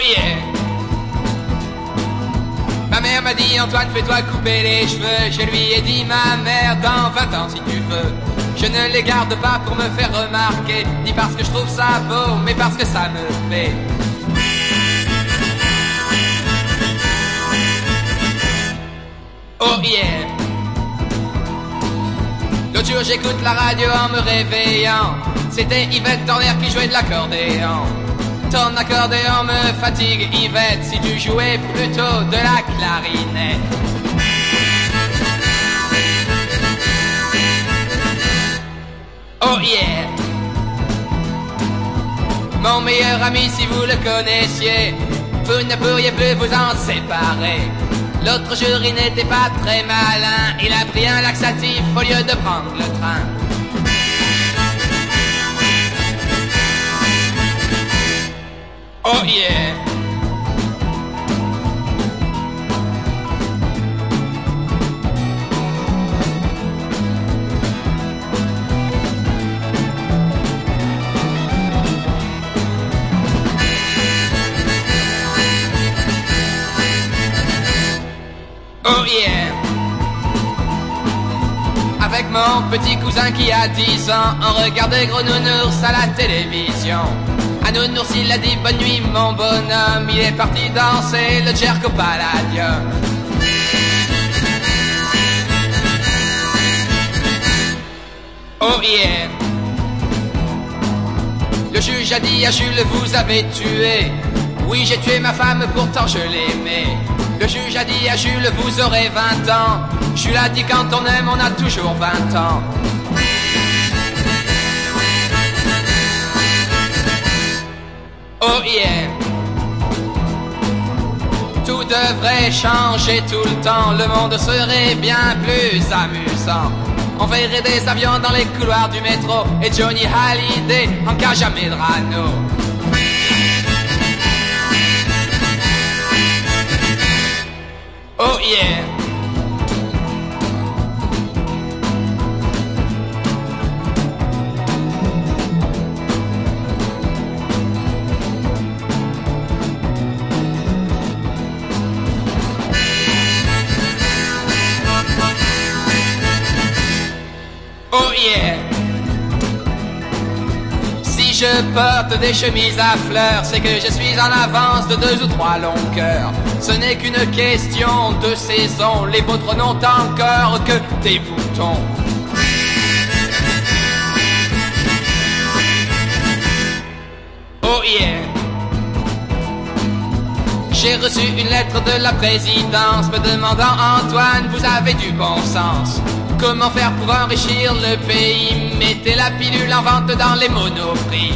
courrier. Ma mère m'a dit Antoine, fais-toi couper les cheveux. Je lui ai dit ma mère, dans 20 ans si tu veux. Je ne les garde pas pour me faire remarquer, ni parce que je trouve ça beau, mais parce que ça me plaît. Oh yeah! L'autre jour j'écoute la radio en me réveillant. C'était Yvette Dorner qui jouait de l'accordéon. Ton accordéon me fatigue, Yvette, si tu jouais plutôt de la clarinette. Oh yeah! Mon meilleur ami, si vous le connaissiez, vous ne pourriez plus vous en séparer. L'autre jour, il n'était pas très malin, il a pris un laxatif au lieu de prendre le train. Oh yeah! Oh yeah! Avec mon petit cousin qui a 10 ans, on regardait Gros à la télévision. Il a dit bonne nuit, mon bonhomme. Il est parti danser le Jerko Palladium. Oh! Le juge a dit à Jules, vous avez tué. Oui, j'ai tué ma femme, pourtant je l'aimais. Le juge a dit à Jules, vous aurez 20 ans. Jules a dit, quand on aime, on a toujours 20 ans. Tout devrait changer tout le temps, le monde serait bien plus amusant. On verrait des avions dans les couloirs du métro et Johnny Hallyday en cage à Medrano. Oh yeah. Oh yeah. Si je porte des chemises à fleurs, c'est que je suis en avance de deux ou trois longueurs. Ce n'est qu'une question de saison, les vôtres n'ont encore que des boutons. Oh yeah. J'ai reçu une lettre de la présidence me demandant Antoine, vous avez du bon sens. Comment faire pour enrichir le pays Mettez la pilule en vente dans les monoprix.